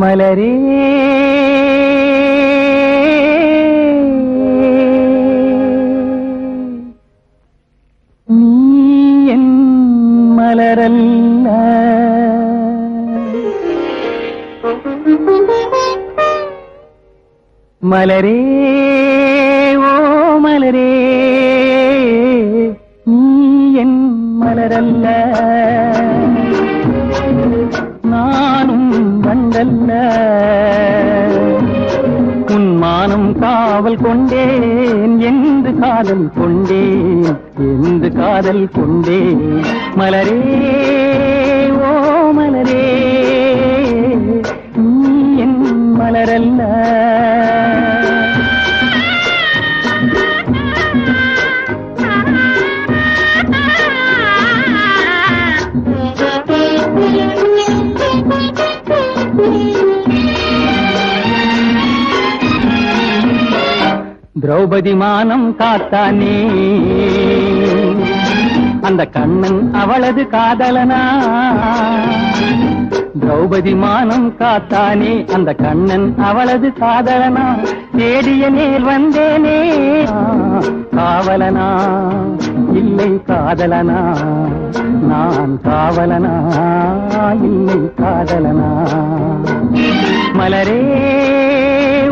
மலரே. நீ என் மலரல்ல. மலரே ஓ மலரே. நீ என் மலரல்ல. நானும் வந்தல்ல உன் மானம் காவல் கொண்டேன். எந்த காதல் கொண்டேன்? எந்த காதல் கொண்டேன்? மலரே திரௌபதி மானம் காத்தானே. அந்த கண்ணன் அவளது காதலனா? திரௌபதி மானம் காத்தானே. அந்த கண்ணன் அவளது காதலனா? தேடிய நேர் வந்தேனே. காவலனா? இல்லை காதலனா? நான் காவலனா? இல்லை காதலனா? மலரே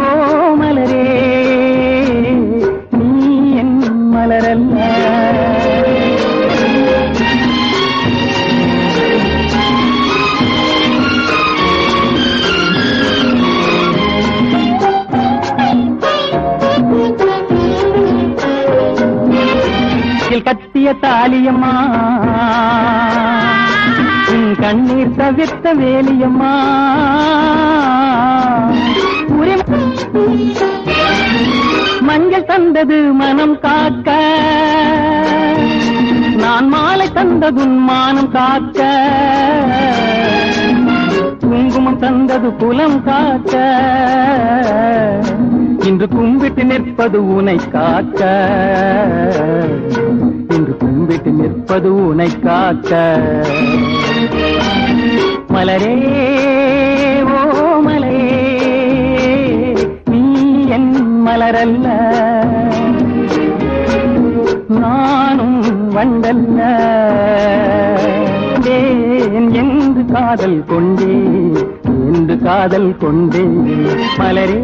ஓ மலரே நீ என் மலரல்ல. கையில் கட்டிய தாலியம்மா கண்ணீர் தவிர்த்த வேலியம்மா. மஞ்சள் தந்தது மனம் காக்க. நான் மாலை தந்ததுன் மானம் காக்க. குங்குமம் தந்தது குலம் காக்க. இன்று கும்பிட்டு நிற்பது உனை காக்க. இன்று கும்பிட்டு நிற்பது உனை காக்க. மலரே ஓ மலரே நீ என் மலரல்ல. நானும் வண்டல்ல. ஏன் என்று காதல் கொண்டே என்று காதல் கொண்டே. மலரே